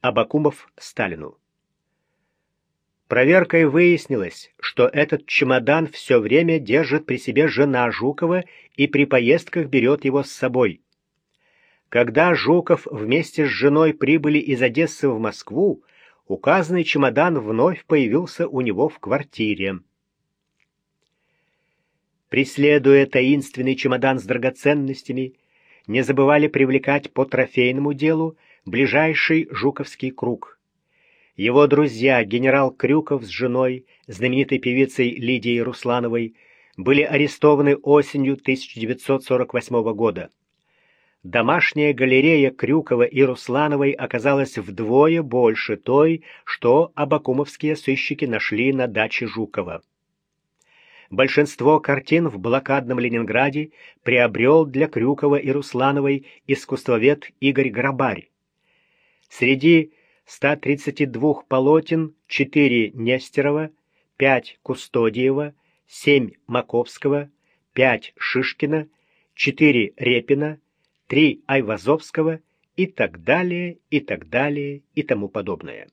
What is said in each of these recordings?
Абакумов Сталину. Проверкой выяснилось, что этот чемодан все время держит при себе жена Жукова и при поездках берет его с собой. Когда Жуков вместе с женой прибыли из Одессы в Москву, указанный чемодан вновь появился у него в квартире. Преследуя таинственный чемодан с драгоценностями, не забывали привлекать по трофейному делу ближайший Жуковский круг – его друзья, генерал Крюков с женой, знаменитой певицей Лидией Руслановой, были арестованы осенью 1948 года. Домашняя галерея Крюкова и Руслановой оказалась вдвое больше той, что абакумовские сыщики нашли на даче Жукова. Большинство картин в блокадном Ленинграде приобрел для Крюкова и Руслановой искусствовед Игорь Грабарь. Среди 132 полотен 4 Нестерова, 5 Кустодиева, 7 Маковского, 5 Шишкина, 4 Репина, 3 Айвазовского и так далее, и так далее, и тому подобное.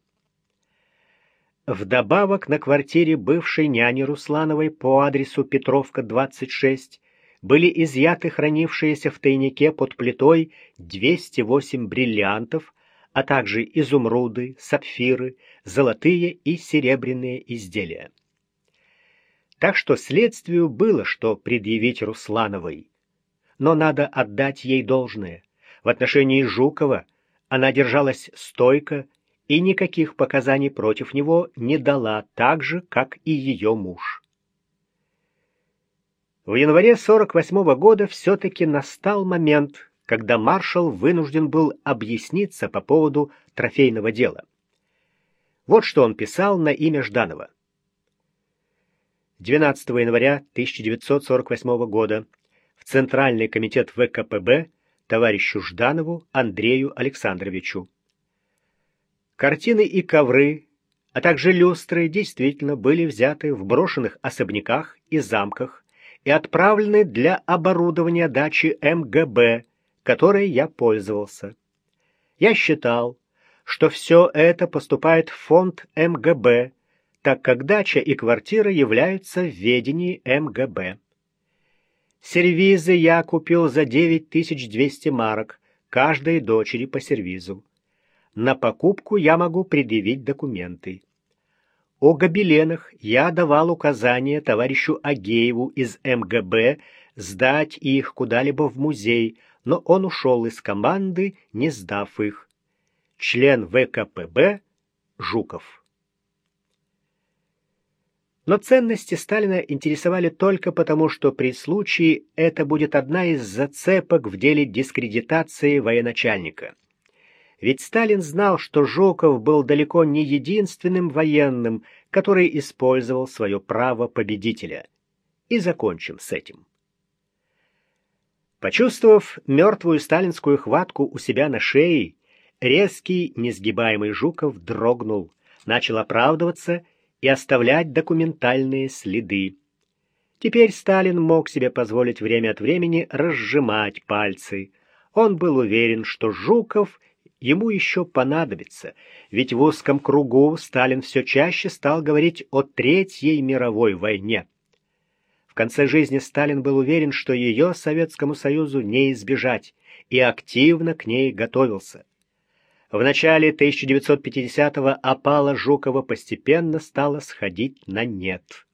Вдобавок на квартире бывшей няни Руслановой по адресу Петровка, 26, были изъяты хранившиеся в тайнике под плитой 208 бриллиантов, а также изумруды, сапфиры, золотые и серебряные изделия. Так что следствию было что предъявить Руслановой. Но надо отдать ей должное. В отношении Жукова она держалась стойко и никаких показаний против него не дала, так же, как и ее муж. В январе 48 -го года все-таки настал момент, когда маршал вынужден был объясниться по поводу трофейного дела. Вот что он писал на имя Жданова. 12 января 1948 года в Центральный комитет ВКПБ товарищу Жданову Андрею Александровичу. Картины и ковры, а также люстры действительно были взяты в брошенных особняках и замках и отправлены для оборудования дачи МГБ которой я пользовался. Я считал, что все это поступает в фонд МГБ, так как дача и квартира являются в ведении МГБ. Сервизы я купил за 9200 марок, каждой дочери по сервизу. На покупку я могу предъявить документы. О гобеленах я давал указание товарищу Агееву из МГБ сдать их куда-либо в музей, но он ушел из команды, не сдав их. Член ВКПБ Жуков. Но ценности Сталина интересовали только потому, что при случае это будет одна из зацепок в деле дискредитации военачальника. Ведь Сталин знал, что Жуков был далеко не единственным военным, который использовал свое право победителя. И закончим с этим. Почувствовав мертвую сталинскую хватку у себя на шее, резкий, несгибаемый Жуков дрогнул, начал оправдываться и оставлять документальные следы. Теперь Сталин мог себе позволить время от времени разжимать пальцы. Он был уверен, что Жуков ему еще понадобится, ведь в узком кругу Сталин все чаще стал говорить о Третьей мировой войне. В конце жизни Сталин был уверен, что ее Советскому Союзу не избежать, и активно к ней готовился. В начале 1950-го опала Жукова постепенно стала сходить на нет.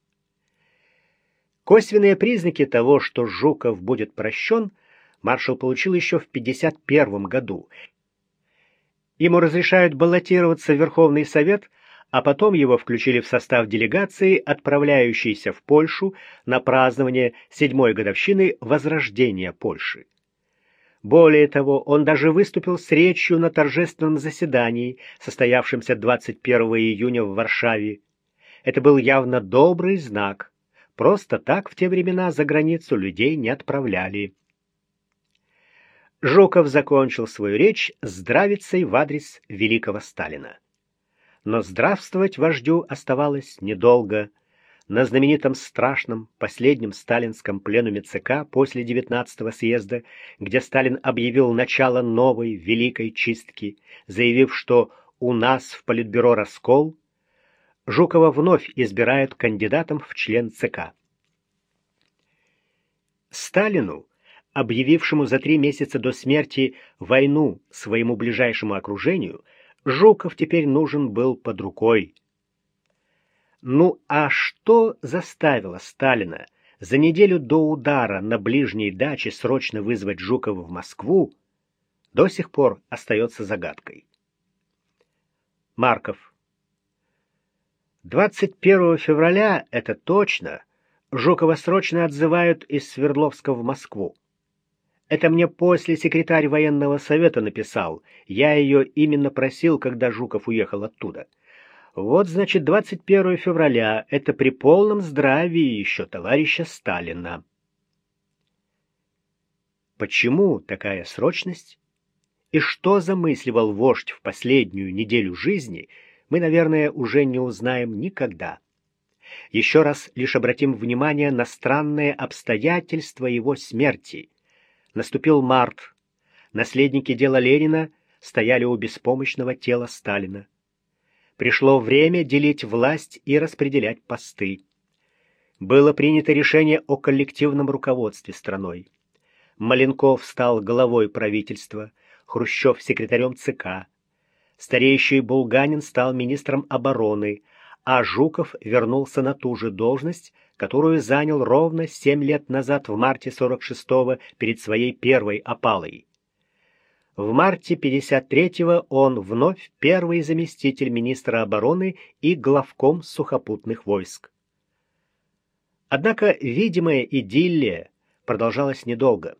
Косвенные признаки того, что Жуков будет прощен, маршал получил еще в 1951 году. Ему разрешают баллотироваться в Верховный Совет – а потом его включили в состав делегации, отправляющейся в Польшу на празднование седьмой годовщины возрождения Польши. Более того, он даже выступил с речью на торжественном заседании, состоявшемся 21 июня в Варшаве. Это был явно добрый знак. Просто так в те времена за границу людей не отправляли. Жуков закончил свою речь здравицей в адрес великого Сталина. Но здравствовать вождю оставалось недолго. На знаменитом страшном последнем сталинском пленуме ЦК после 19-го съезда, где Сталин объявил начало новой великой чистки, заявив, что у нас в Политбюро раскол, Жукова вновь избирают кандидатом в член ЦК. Сталину, объявившему за три месяца до смерти войну своему ближайшему окружению, Жуков теперь нужен был под рукой. Ну а что заставило Сталина за неделю до удара на ближней даче срочно вызвать Жукова в Москву, до сих пор остается загадкой. Марков. 21 февраля, это точно, Жукова срочно отзывают из Свердловска в Москву. Это мне после секретарь военного совета написал. Я ее именно просил, когда Жуков уехал оттуда. Вот, значит, 21 февраля. Это при полном здравии еще товарища Сталина. Почему такая срочность? И что замысливал вождь в последнюю неделю жизни, мы, наверное, уже не узнаем никогда. Еще раз лишь обратим внимание на странные обстоятельства его смерти — Наступил март. Наследники дела Ленина стояли у беспомощного тела Сталина. Пришло время делить власть и распределять посты. Было принято решение о коллективном руководстве страной. Маленков стал главой правительства, Хрущев — секретарем ЦК. Стареющий Булганин стал министром обороны, а Жуков вернулся на ту же должность, которую занял ровно семь лет назад в марте 46-го перед своей первой опалой. В марте 53-го он вновь первый заместитель министра обороны и главком сухопутных войск. Однако видимая идиллия продолжалась недолго.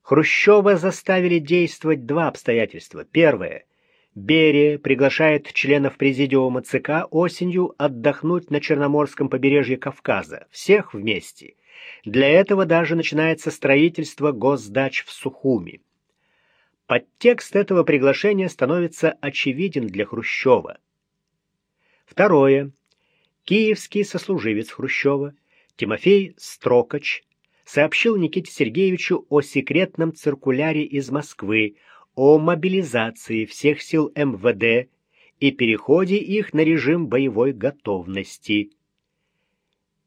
Хрущева заставили действовать два обстоятельства. Первое — Берия приглашает членов президиума ЦК осенью отдохнуть на Черноморском побережье Кавказа, всех вместе. Для этого даже начинается строительство госдач в Сухуми. Подтекст этого приглашения становится очевиден для Хрущева. Второе. Киевский сослуживец Хрущева Тимофей Строкач сообщил Никите Сергеевичу о секретном циркуляре из Москвы о мобилизации всех сил МВД и переходе их на режим боевой готовности.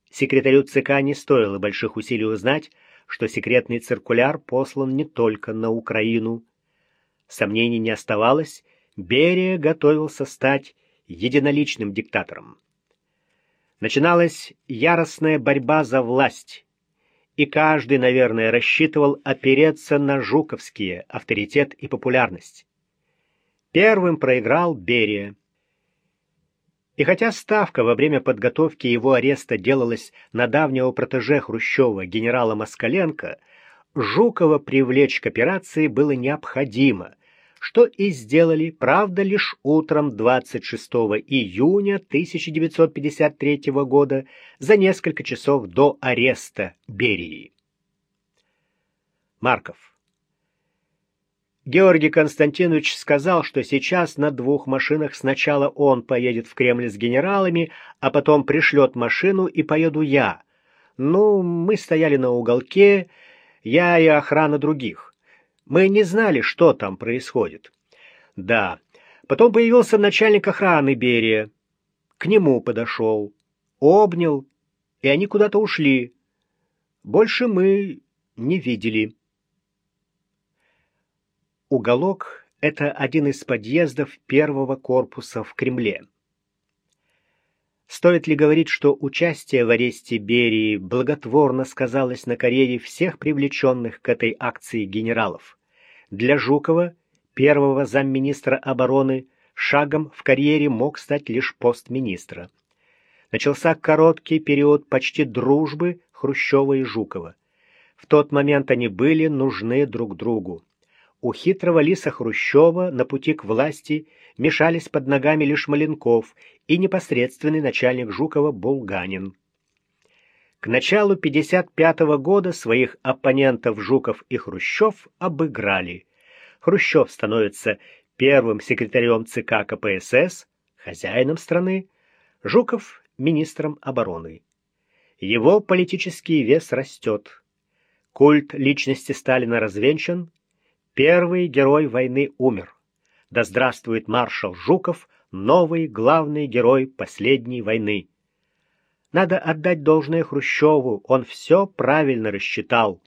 Секретарю ЦК не стоило больших усилий узнать, что секретный циркуляр послан не только на Украину. Сомнений не оставалось, Берия готовился стать единоличным диктатором. Начиналась яростная борьба за власть, и каждый, наверное, рассчитывал опереться на жуковские авторитет и популярность. Первым проиграл Берия. И хотя ставка во время подготовки его ареста делалась на давнего протеже Хрущева генерала Москаленко, Жукова привлечь к операции было необходимо, что и сделали, правда, лишь утром 26 июня 1953 года, за несколько часов до ареста Берии. Марков. Георгий Константинович сказал, что сейчас на двух машинах сначала он поедет в Кремль с генералами, а потом пришлет машину и поеду я. Ну, мы стояли на уголке, я и охрана других. Мы не знали, что там происходит. Да, потом появился начальник охраны Берия. К нему подошел, обнял, и они куда-то ушли. Больше мы не видели. Уголок — это один из подъездов первого корпуса в Кремле. Стоит ли говорить, что участие в аресте Берии благотворно сказалось на карьере всех привлеченных к этой акции генералов? Для Жукова, первого замминистра обороны, шагом в карьере мог стать лишь пост министра. Начался короткий период почти дружбы Хрущева и Жукова. В тот момент они были нужны друг другу. У хитрого лиса Хрущева на пути к власти мешались под ногами лишь Маленков и непосредственный начальник Жукова Булганин. К началу 1955 года своих оппонентов Жуков и Хрущев обыграли. Хрущев становится первым секретарем ЦК КПСС, хозяином страны, Жуков – министром обороны. Его политический вес растет. Культ личности Сталина развенчан, первый герой войны умер. Да здравствует маршал Жуков, новый главный герой последней войны. Надо отдать должное Хрущеву, он все правильно рассчитал.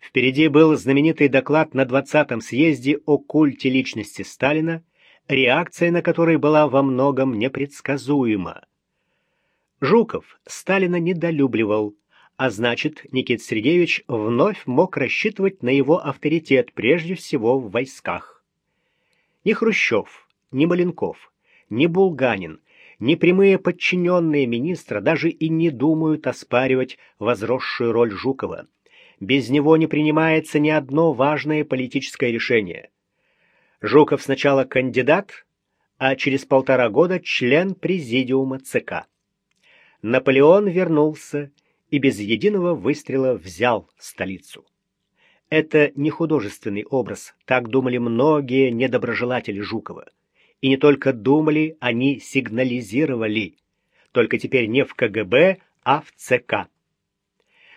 Впереди был знаменитый доклад на 20-м съезде о культе личности Сталина, реакция на который была во многом непредсказуема. Жуков Сталина недолюбливал, а значит, Никит Сергеевич вновь мог рассчитывать на его авторитет прежде всего в войсках. Ни Хрущев, ни Маленков, ни Булганин, ни прямые подчиненные министра даже и не думают оспаривать возросшую роль Жукова. Без него не принимается ни одно важное политическое решение. Жуков сначала кандидат, а через полтора года член президиума ЦК. Наполеон вернулся и без единого выстрела взял столицу. Это не художественный образ, так думали многие недоброжелатели Жукова. И не только думали, они сигнализировали. Только теперь не в КГБ, а в ЦК.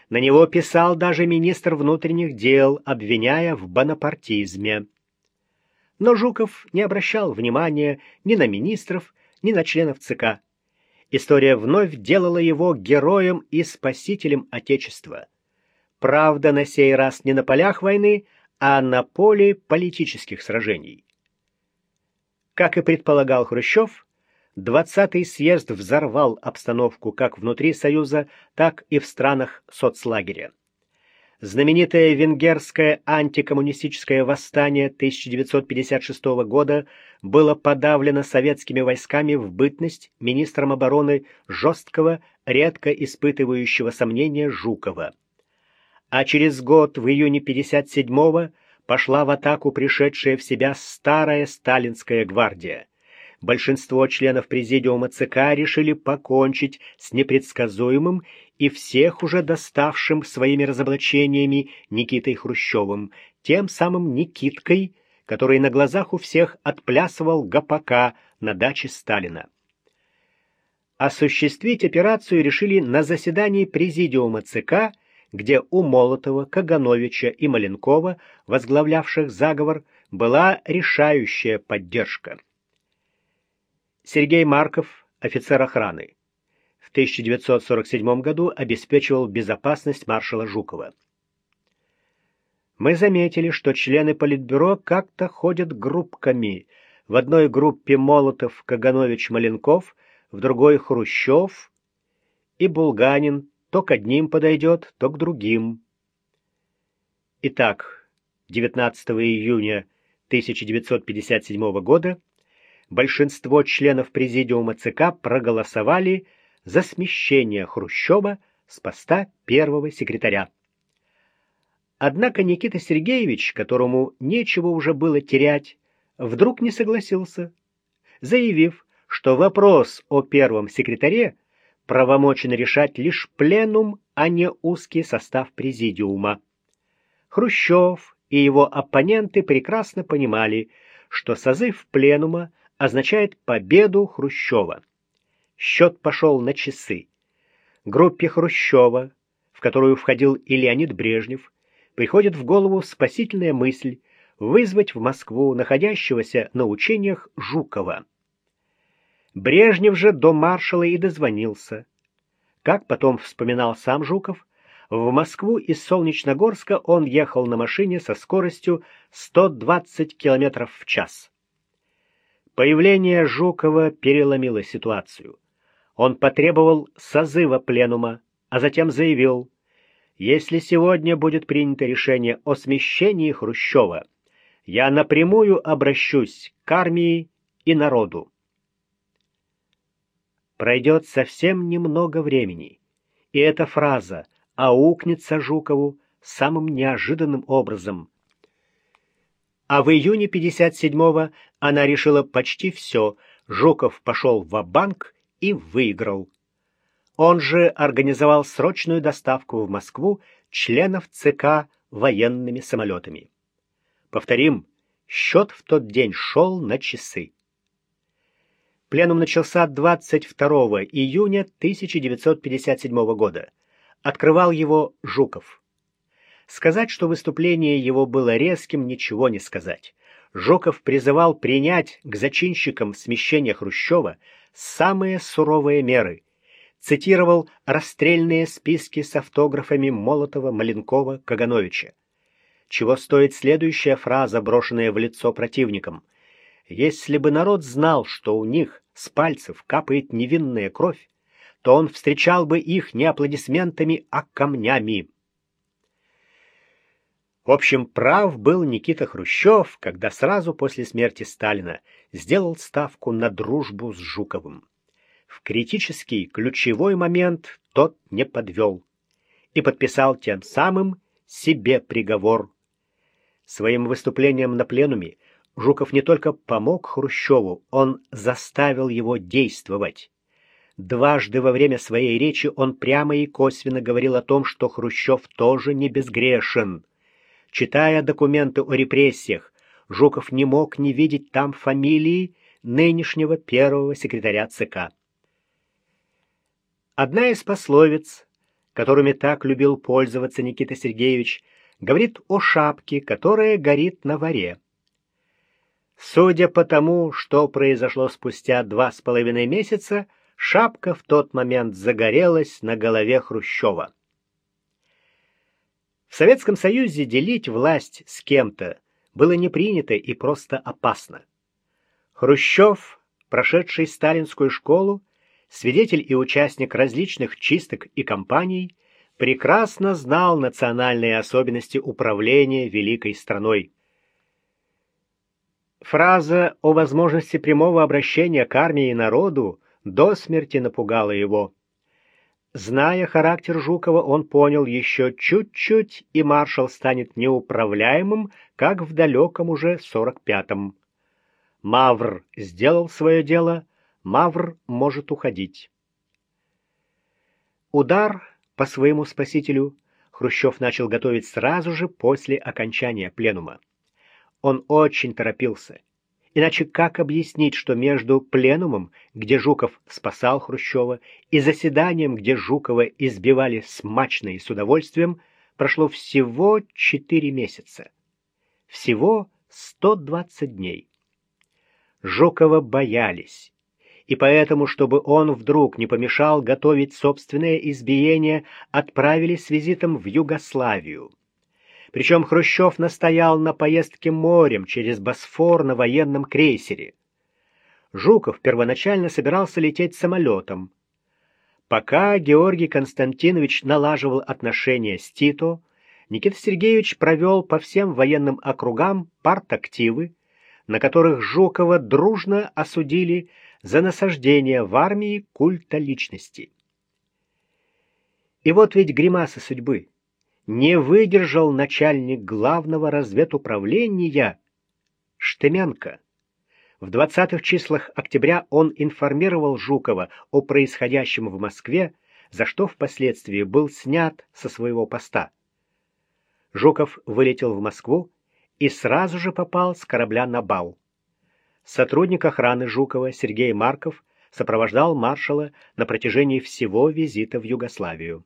На него писал даже министр внутренних дел, обвиняя в бонапартизме. Но Жуков не обращал внимания ни на министров, ни на членов ЦК. История вновь делала его героем и спасителем Отечества. Правда, на сей раз не на полях войны, а на поле политических сражений. Как и предполагал Хрущев, Двадцатый съезд взорвал обстановку как внутри Союза, так и в странах соцлагеря. Знаменитое венгерское антикоммунистическое восстание 1956 года было подавлено советскими войсками в бытность министром обороны жесткого, редко испытывающего сомнения Жукова. А через год, в июне 57-го, пошла в атаку пришедшая в себя старая сталинская гвардия большинство членов президиума ЦК решили покончить с непредсказуемым и всех уже доставшим своими разоблачениями Никитой Хрущевым, тем самым Никиткой, который на глазах у всех отплясывал ГПК на даче Сталина. Осуществить операцию решили на заседании президиума ЦК, где у Молотова, Кагановича и Маленкова, возглавлявших заговор, была решающая поддержка. Сергей Марков, офицер охраны. В 1947 году обеспечивал безопасность маршала Жукова. Мы заметили, что члены Политбюро как-то ходят группками. В одной группе Молотов, Каганович, Маленков, в другой Хрущев и Булганин то к одним подойдет, то к другим. Итак, 19 июня 1957 года большинство членов президиума ЦК проголосовали за смещение Хрущева с поста первого секретаря. Однако Никита Сергеевич, которому нечего уже было терять, вдруг не согласился, заявив, что вопрос о первом секретаре правомочен решать лишь пленум, а не узкий состав президиума. Хрущев и его оппоненты прекрасно понимали, что созыв пленума означает победу Хрущева. Счет пошел на часы. Группе Хрущева, в которую входил и Леонид Брежнев, приходит в голову спасительная мысль вызвать в Москву находящегося на учениях Жукова. Брежнев же до маршала и дозвонился. Как потом вспоминал сам Жуков, в Москву из Солнечногорска он ехал на машине со скоростью 120 км в час. Появление Жукова переломило ситуацию. Он потребовал созыва пленума, а затем заявил, если сегодня будет принято решение о смещении Хрущева, я напрямую обращусь к армии и народу. Пройдет совсем немного времени, и эта фраза аукнется Жукову самым неожиданным образом, а в июне 57-го она решила почти все. Жуков пошел в банк и выиграл. Он же организовал срочную доставку в Москву членов ЦК военными самолетами. Повторим, счет в тот день шел на часы. Пленум начался 22 июня 1957 года. Открывал его Жуков. Сказать, что выступление его было резким, ничего не сказать. Жуков призывал принять к зачинщикам смещения Хрущева самые суровые меры, цитировал расстрельные списки с автографами Молотова, Маленкова, Кагановича. Чего стоит следующая фраза, брошенная в лицо противникам? Если бы народ знал, что у них с пальцев капает невинная кровь, то он встречал бы их не аплодисментами, а камнями. В общем, прав был Никита Хрущев, когда сразу после смерти Сталина сделал ставку на дружбу с Жуковым. В критический, ключевой момент тот не подвел и подписал тем самым себе приговор. Своим выступлением на пленуме Жуков не только помог Хрущеву, он заставил его действовать. Дважды во время своей речи он прямо и косвенно говорил о том, что Хрущев тоже не безгрешен. Читая документы о репрессиях, Жуков не мог не видеть там фамилии нынешнего первого секретаря ЦК. Одна из пословиц, которыми так любил пользоваться Никита Сергеевич, говорит о шапке, которая горит на варе. Судя по тому, что произошло спустя два с половиной месяца, шапка в тот момент загорелась на голове Хрущева. В Советском Союзе делить власть с кем-то было не принято и просто опасно. Хрущев, прошедший сталинскую школу, свидетель и участник различных чисток и кампаний, прекрасно знал национальные особенности управления великой страной. Фраза о возможности прямого обращения к армии и народу до смерти напугала его. Зная характер Жукова, он понял еще чуть-чуть, и маршал станет неуправляемым, как в далеком уже сорок пятом. Мавр сделал свое дело, Мавр может уходить. Удар по своему спасителю Хрущев начал готовить сразу же после окончания пленума. Он очень торопился Иначе как объяснить, что между пленумом, где Жуков спасал Хрущева, и заседанием, где Жукова избивали смачно и с удовольствием, прошло всего четыре месяца? Всего 120 дней. Жукова боялись, и поэтому, чтобы он вдруг не помешал готовить собственное избиение, отправили с визитом в Югославию. Причем Хрущев настоял на поездке морем через Босфор на военном крейсере. Жуков первоначально собирался лететь самолетом. Пока Георгий Константинович налаживал отношения с Тито, Никита Сергеевич провел по всем военным округам партактивы, на которых Жукова дружно осудили за насаждение в армии культа личности. И вот ведь гримаса судьбы не выдержал начальник главного разведуправления Штемянко. В 20-х числах октября он информировал Жукова о происходящем в Москве, за что впоследствии был снят со своего поста. Жуков вылетел в Москву и сразу же попал с корабля на бал. Сотрудник охраны Жукова Сергей Марков сопровождал маршала на протяжении всего визита в Югославию.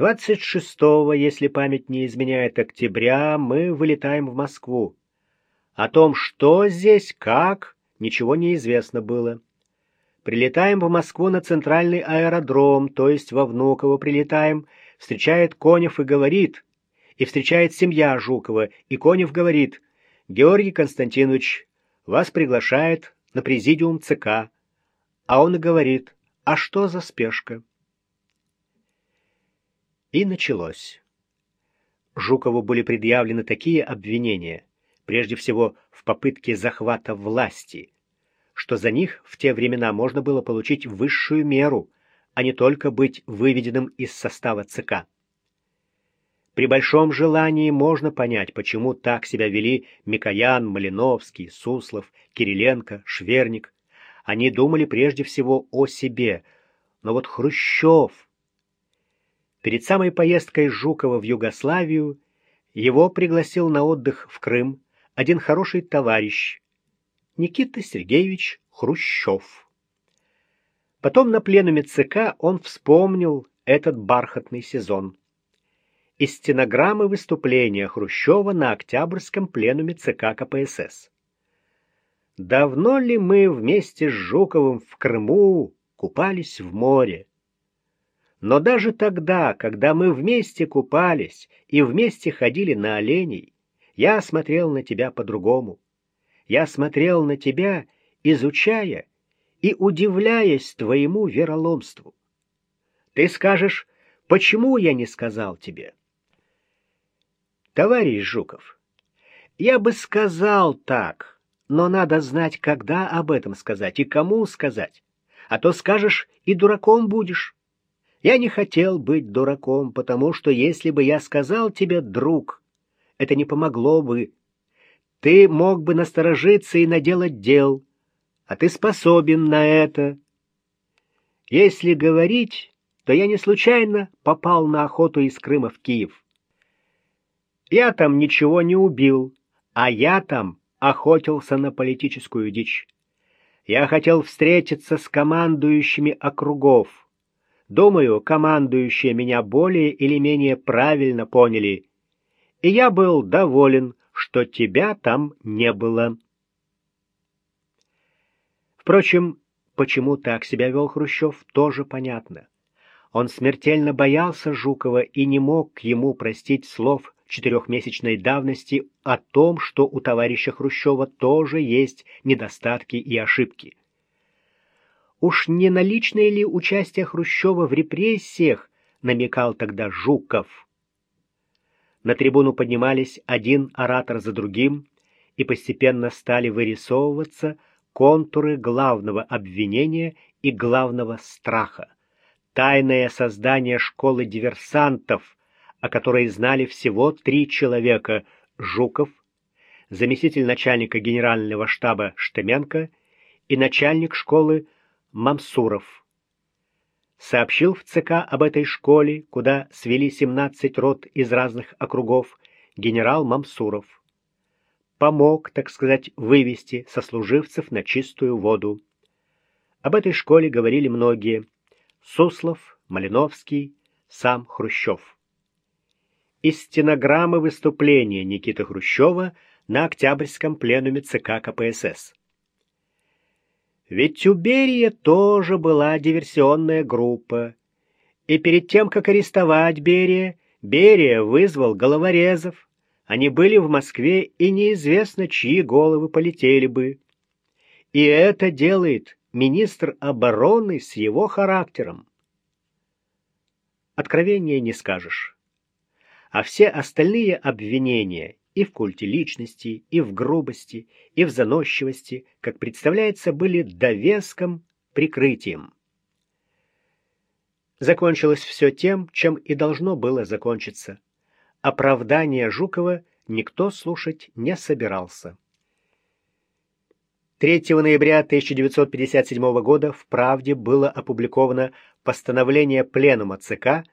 26-го, если память не изменяет октября, мы вылетаем в Москву. О том, что здесь, как, ничего не известно было. Прилетаем в Москву на центральный аэродром, то есть во Внуково прилетаем, встречает Конев и говорит, и встречает семья Жукова, и Конев говорит, Георгий Константинович, вас приглашает на президиум ЦК. А он и говорит, а что за спешка? И началось. Жукову были предъявлены такие обвинения, прежде всего в попытке захвата власти, что за них в те времена можно было получить высшую меру, а не только быть выведенным из состава ЦК. При большом желании можно понять, почему так себя вели Микоян, Малиновский, Суслов, Кириленко, Шверник. Они думали прежде всего о себе, но вот Хрущев Перед самой поездкой Жукова в Югославию его пригласил на отдых в Крым один хороший товарищ, Никита Сергеевич Хрущев. Потом на пленуме ЦК он вспомнил этот бархатный сезон. из стенограммы выступления Хрущева на Октябрьском пленуме ЦК КПСС. Давно ли мы вместе с Жуковым в Крыму купались в море? Но даже тогда, когда мы вместе купались и вместе ходили на оленей, я смотрел на тебя по-другому. Я смотрел на тебя, изучая и удивляясь твоему вероломству. Ты скажешь, почему я не сказал тебе? Товарищ Жуков, я бы сказал так, но надо знать, когда об этом сказать и кому сказать. А то скажешь, и дураком будешь. Я не хотел быть дураком, потому что если бы я сказал тебе, друг, это не помогло бы. Ты мог бы насторожиться и наделать дел, а ты способен на это. Если говорить, то я не случайно попал на охоту из Крыма в Киев. Я там ничего не убил, а я там охотился на политическую дичь. Я хотел встретиться с командующими округов, Думаю, командующие меня более или менее правильно поняли, и я был доволен, что тебя там не было. Впрочем, почему так себя вел Хрущев, тоже понятно. Он смертельно боялся Жукова и не мог ему простить слов четырехмесячной давности о том, что у товарища Хрущева тоже есть недостатки и ошибки. Уж не наличное ли участие Хрущева в репрессиях, намекал тогда Жуков. На трибуну поднимались один оратор за другим, и постепенно стали вырисовываться контуры главного обвинения и главного страха. Тайное создание школы диверсантов, о которой знали всего три человека – Жуков, заместитель начальника генерального штаба Штеменко и начальник школы Мамсуров. Сообщил в ЦК об этой школе, куда свели 17 рот из разных округов, генерал Мамсуров. Помог, так сказать, вывести сослуживцев на чистую воду. Об этой школе говорили многие. Суслов, Малиновский, сам Хрущев. Из стенограммы выступления Никиты Хрущева на Октябрьском пленуме ЦК КПСС. Ведь у тоже была диверсионная группа. И перед тем, как арестовать Берия, Берия вызвал головорезов. Они были в Москве, и неизвестно, чьи головы полетели бы. И это делает министр обороны с его характером. Откровения не скажешь. А все остальные обвинения и в культе личности, и в грубости, и в заносчивости, как представляется, были довеском, прикрытием. Закончилось все тем, чем и должно было закончиться. Оправдание Жукова никто слушать не собирался. 3 ноября 1957 года в «Правде» было опубликовано постановление Пленума ЦК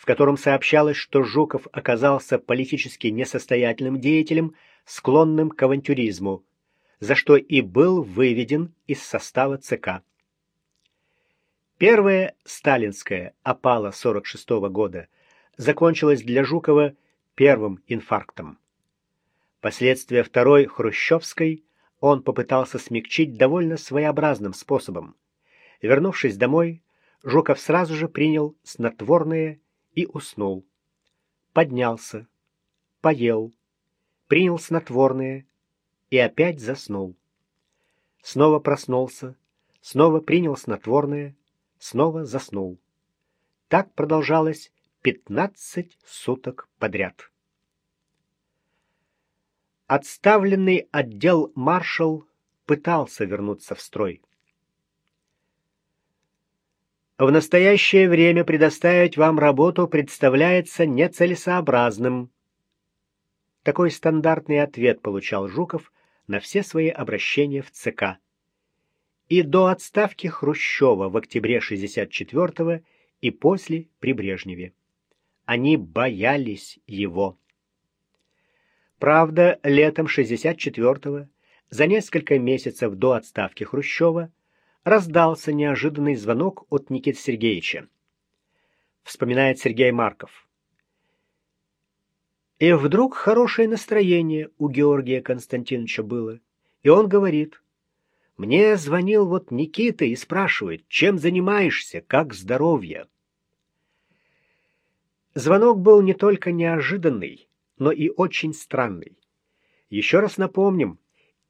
в котором сообщалось, что Жуков оказался политически несостоятельным деятелем, склонным к авантюризму, за что и был выведен из состава ЦК. Первая сталинская опала 46 -го года закончилась для Жукова первым инфарктом. Последствия второй хрущевской он попытался смягчить довольно своеобразным способом. Вернувшись домой, Жуков сразу же принял снотворное и уснул. Поднялся, поел, принял снотворное и опять заснул. Снова проснулся, снова принял снотворное, снова заснул. Так продолжалось пятнадцать суток подряд. Отставленный отдел маршал пытался вернуться в строй. В настоящее время предоставить вам работу представляется нецелесообразным. Такой стандартный ответ получал Жуков на все свои обращения в ЦК. И до отставки Хрущева в октябре 64-го и после при Брежневе. Они боялись его. Правда, летом 64-го, за несколько месяцев до отставки Хрущева, раздался неожиданный звонок от Никиты Сергеевича. Вспоминает Сергей Марков. И вдруг хорошее настроение у Георгия Константиновича было. И он говорит, «Мне звонил вот Никита и спрашивает, чем занимаешься, как здоровье?» Звонок был не только неожиданный, но и очень странный. Еще раз напомним,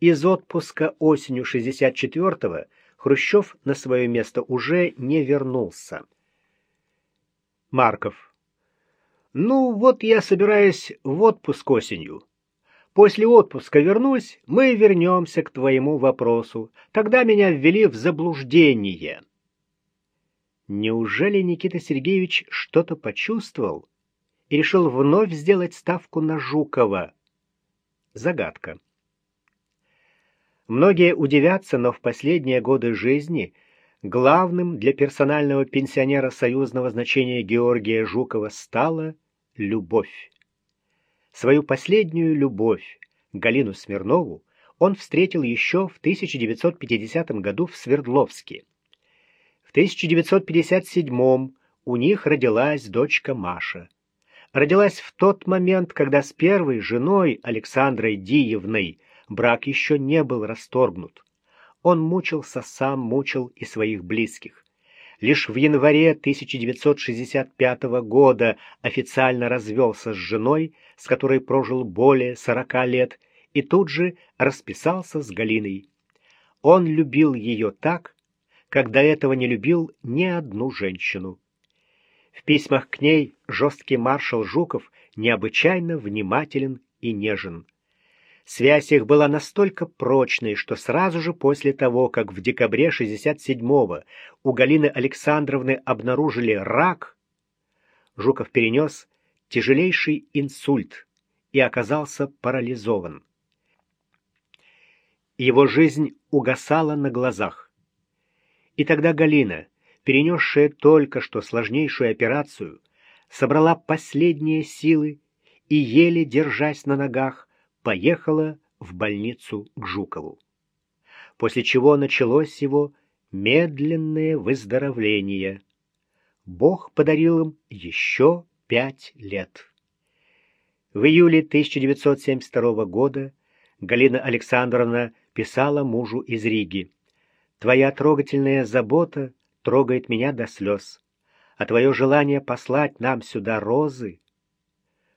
из отпуска осенью 64-го Хрущев на свое место уже не вернулся. Марков. Ну, вот я собираюсь в отпуск осенью. После отпуска вернусь, мы вернемся к твоему вопросу. Тогда меня ввели в заблуждение. Неужели Никита Сергеевич что-то почувствовал и решил вновь сделать ставку на Жукова? Загадка. Многие удивятся, но в последние годы жизни главным для персонального пенсионера союзного значения Георгия Жукова стала любовь. Свою последнюю любовь, Галину Смирнову, он встретил еще в 1950 году в Свердловске. В 1957 у них родилась дочка Маша. Родилась в тот момент, когда с первой женой Александрой Диевной брак еще не был расторгнут. Он мучился сам, мучил и своих близких. Лишь в январе 1965 года официально развелся с женой, с которой прожил более 40 лет, и тут же расписался с Галиной. Он любил ее так, как до этого не любил ни одну женщину. В письмах к ней жесткий маршал Жуков необычайно внимателен и нежен. Связь их была настолько прочной, что сразу же после того, как в декабре 67-го у Галины Александровны обнаружили рак, Жуков перенес тяжелейший инсульт и оказался парализован. Его жизнь угасала на глазах. И тогда Галина, перенесшая только что сложнейшую операцию, собрала последние силы и, еле держась на ногах, поехала в больницу к Жукову. После чего началось его медленное выздоровление. Бог подарил им еще пять лет. В июле 1972 года Галина Александровна писала мужу из Риги. «Твоя трогательная забота трогает меня до слез, а твое желание послать нам сюда розы.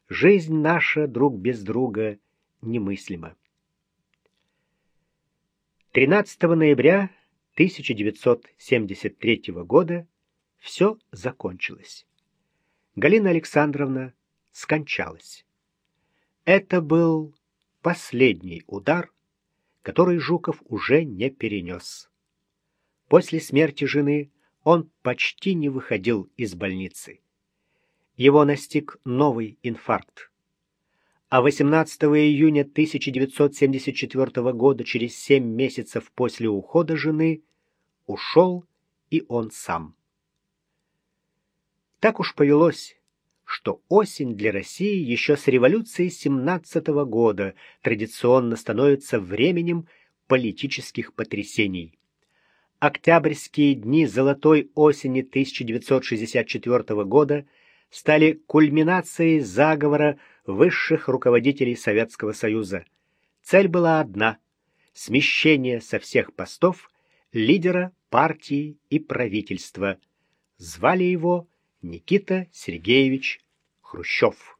Жизнь наша друг без друга немыслимо. 13 ноября 1973 года все закончилось. Галина Александровна скончалась. Это был последний удар, который Жуков уже не перенес. После смерти жены он почти не выходил из больницы. Его настиг новый инфаркт а 18 июня 1974 года, через семь месяцев после ухода жены, ушел и он сам. Так уж повелось, что осень для России еще с революции 17 года традиционно становится временем политических потрясений. Октябрьские дни золотой осени 1964 года стали кульминацией заговора высших руководителей Советского Союза. Цель была одна – смещение со всех постов лидера партии и правительства. Звали его Никита Сергеевич Хрущев.